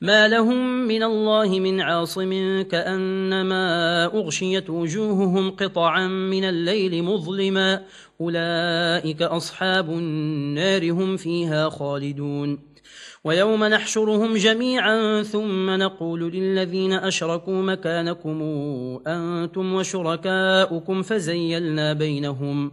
ما لهم من الله من عاصم كأنما أغشيت وجوههم قطعا من الليل مظلما أولئك أصحاب النار هم فيها خالدون ويوم نحشرهم جميعا ثم نقول للذين أشركوا مكانكم أنتم وشركاؤكم فزيلنا بينهم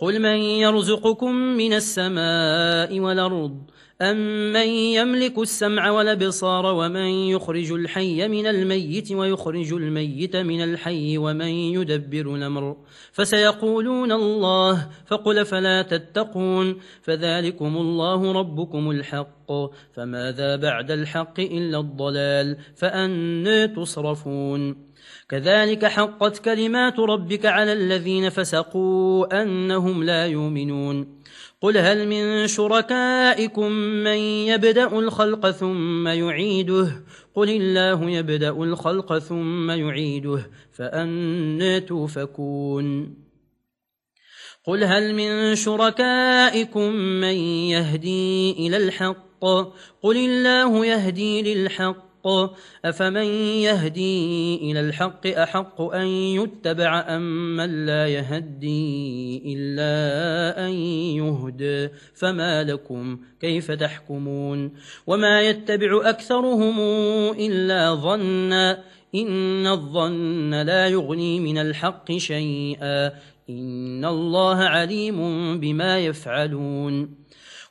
قل من يرزقكم من السماء والأرض أَمَّنْ يَمْلِكُ السَّمْعَ وَالْأَبْصَارَ وَمَنْ يُخْرِجُ الْحَيَّ مِنَ الْمَيِّتِ وَيُخْرِجُ الْمَيِّتَ مِن الْحَيِّ وَمَنْ يُدَبِّرُ الْأَمْرَ فَسَيَقُولُونَ اللَّهُ فَقُلْ فَلَا تَتَّقُونَ فَذَلِكُمُ اللَّهُ رَبُّكُمُ الْحَقُّ فَمَاذَا بَعْدَ الْحَقِّ إِلَّا الضَّلَالُ فَأَنَّى تُصْرَفُونَ كذلك حقت كلمات ربك على الذين فسقوا أنهم لا يؤمنون قل هل من شركائكم من يبدأ الخلق ثم يعيده قل الله يبدأ الخلق ثم يعيده فأنا توفكون قل هل من شركائكم من يهدي إلى الحق قل الله يهدي للحق أفمن يهدي إلى الحق أحق أن يتبع أم من لا يهدي إلا أن يهد فما لكم كيف تحكمون وما يتبع أكثرهم إلا ظنا إن الظن لا يغني من الحق شيئا إن الله عليم بما يفعلون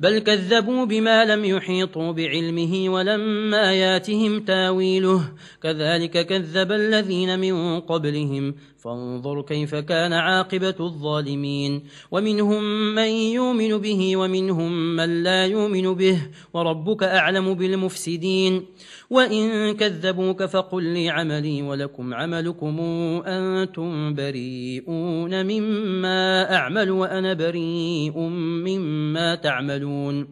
بل كذبوا بما لم يحيطوا بعلمه ولما ياتهم تاويله. كذلك كذب الذين من قبلهم. فانظر كيف كان عاقبة الظالمين. ومنهم من يؤمن به ومنهم من لا يؤمن به. وربك أعلم بالمفسدين. وإن كذبوك فقل لي عملي ولكم عملكم أنتم بريئون مما أعمل وأنا بريء مما تعملون.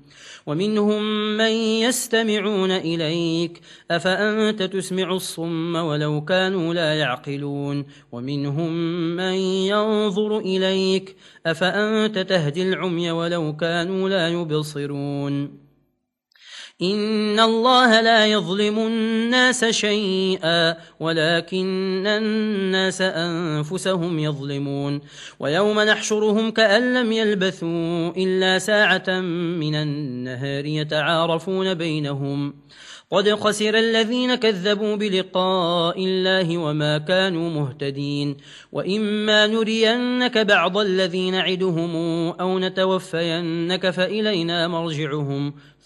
ومنهم من يستمعون إليك. أفأنت تسمع الصم ولو كانوا لا يعقلون. ومن منهم من ينظر إليك أفأنت تهدي العمي ولو كانوا لا يبصرون إن الله لا يظلم الناس شيئا ولكن الناس أنفسهم يظلمون ويوم نحشرهم كأن لم يلبثوا إلا ساعة من النهار يتعارفون بينهم قد خسر الذين كذبوا بلقاء الله وما كانوا مهتدين وإما نرينك بعض الذين عدهم أو نتوفينك فإلينا مرجعهم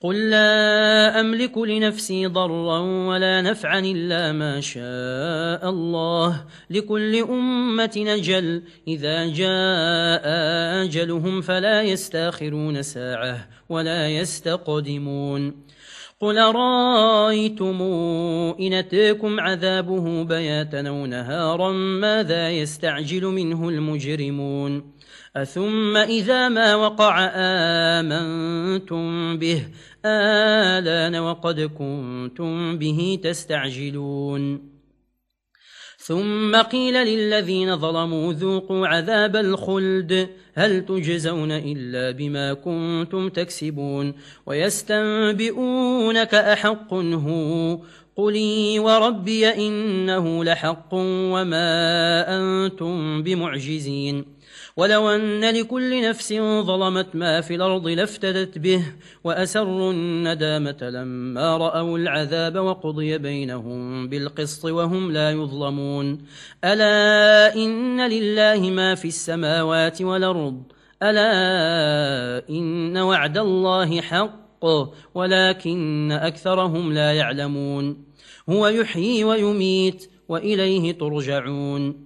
قل لا أملك لنفسي ضرا ولا نفعا إلا ما شاء الله لكل أمة نجل إذا جاء أجلهم فلا يستاخرون ساعة ولا يستقدمون قل رأيتم إن أتيكم عذابه بياتا ونهارا ماذا يستعجل منه المجرمون أثم إذا ما وقع آمنتم به آلان وقد كنتم به تستعجلون ثم قيل للذين ظلموا ذوقوا عذاب الخلد هل تجزون إلا بما كنتم تكسبون ويستنبئونك أحق هو قلي وربي إنه لحق وما أنتم بمعجزين ولو أن لكل نفس ظلمت ما في الأرض لافتدت به وأسر الندامة لما رأوا العذاب وقضي بينهم بالقسط وهم لا يظلمون. ألا إن لله ما في السماوات والأرض؟ ألا إن وعد الله حق ولكن أكثرهم لا يعلمون. هو يحيي ويميت وإليه ترجعون.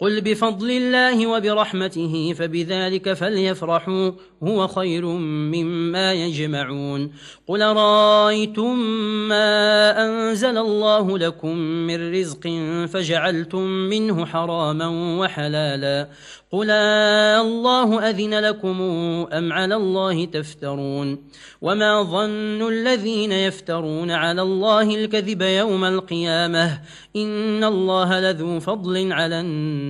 قل بفضل الله وبرحمته فبذلك فليفرحوا هو خير مما يجمعون. قل رأيتم ما أنزل الله لكم من رزق فجعلتم منه حراما وحلالا. قل الله أذن لكم أم على الله تفترون؟ وما ظن الذين يفترون على الله الكذب يوم القيامة؟ إن الله لذو فضل على الناس.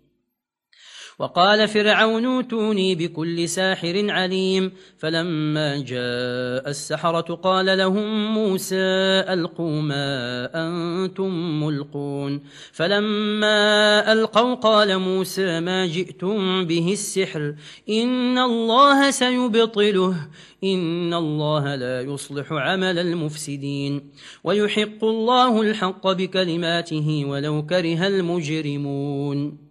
وقال فرعون توني بكل ساحر عليم. فلما جاء السحرة قال لهم موسى ألقوا ما أنتم ملقون. فلما ألقوا قال موسى ما جئتم به السحر. إن الله سيبطله. إن الله لا يصلح عمل المفسدين. ويحق الله الحق بكلماته ولو كره المجرمون.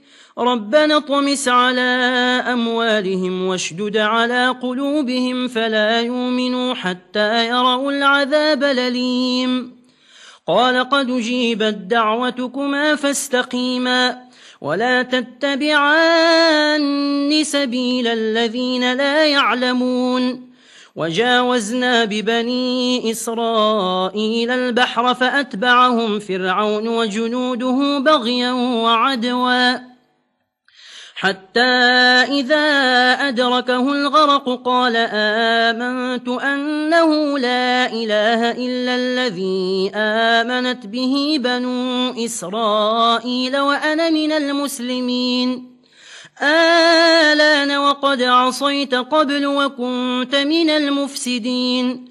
ربنا طمس على أموالهم واشدد على قلوبهم فلا يؤمنوا حتى يروا العذاب لليم قال قد جيبت دعوتكما فاستقيما ولا تتبعان سبيل الذين لا يعلمون. وجاوزنا ببني إسرائيل البحر فأتبعهم فرعون وجنوده بغيا وعدوا. حتى إذا أدركه الغرق قال آمنت أنه لا إله إلا الذي آمنت به بنو إسرائيل وأنا من المسلمين. آلان وقد عصيت قبل وكنت من المفسدين.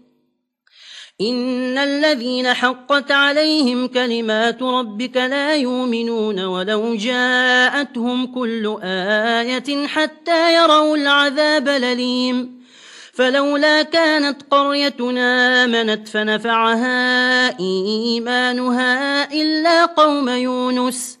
إن الذين حقت عليهم كلمات ربك لا يؤمنون ولو جاءتهم كل آية حتى يروا العذاب لليم فلولا كانت قريتنا منت فنفعها إيمانها إلا قوم يونس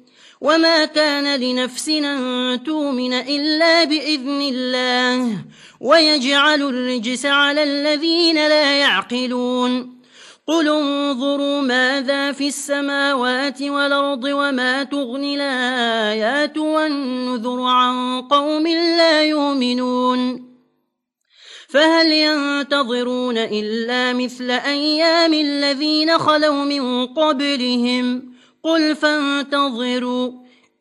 وما كان لنفسنا تؤمن إلا بإذن الله ويجعل الرجس على الذين لا يعقلون قل انظروا ماذا في السماوات والأرض وما تغني الآيات والنذر عن قوم لا يؤمنون فهل ينتظرون إلا مثل أيام الذين خلوا من قبلهم؟ قل فانتظروا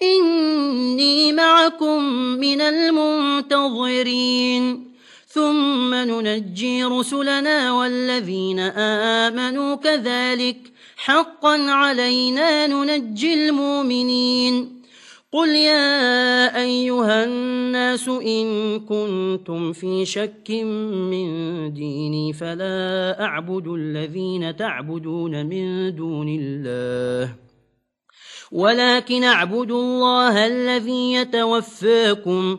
إني معكم من المنتظرين. ثم ننجي رسلنا والذين آمنوا كذلك. حقا علينا ننجي المؤمنين. قل يا أيها الناس إن كنتم في شك من ديني فلا أعبد الذين تعبدون من دون الله. ولكن اعبدوا الله الذي يتوفاكم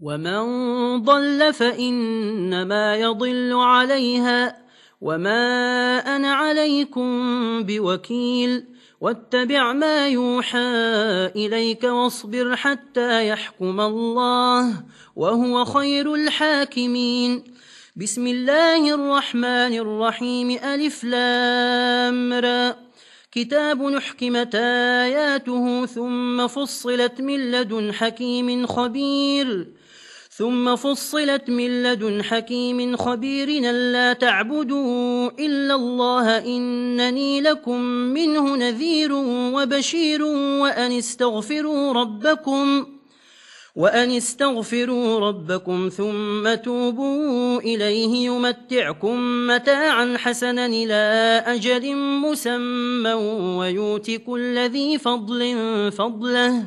ومن ضل فإنما يضل عليها وما أنا عليكم بوكيل واتبع ما يوحى إليك واصبر حتى يحكم الله وهو خير الحاكمين. بسم الله الرحمن الرحيم. ألف لامرأ كتاب نحكمت آياته ثم فصلت من لدن حكيم خبير. ثم فصلت من لدن حكيم خبير لا تعبدوا إلا الله إنني لكم منه نذير وبشير وأن استغفروا ربكم وأن استغفروا ربكم ثم توبوا إليه يمتعكم متاعا حسنا إلى أجل مسمى ويوتك الذي فضل فضله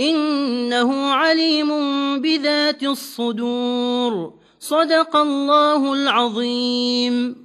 إنه عليم بذات الصدور. صدق الله العظيم.